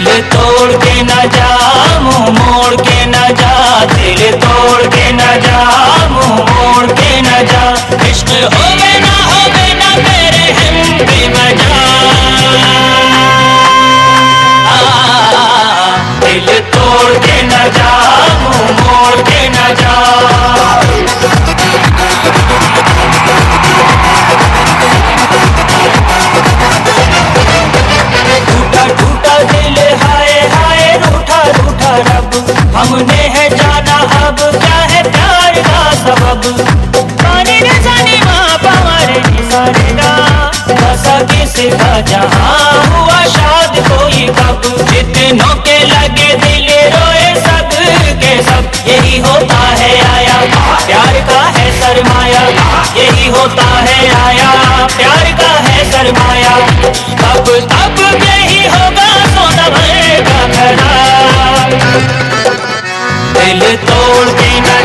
तोड़ के न जा मुँह मोड़ के न जा। दिल तोड़ के न जा मुँह मोड़ के न जा। इश्क होवे ना होवे ना मेरे हम मज़ा आ, दिल तोड़ के न जा। किसी जहाँ हुआ शाद कोई कब? जितनों के लगे दिल रोए सब के सब। यही होता है आया। प्यार का है सरमाया। यही होता है आया। प्यार का है सरमाया। तब तब यही होगा सोना भरेगा खरा। दिल तोड़ के न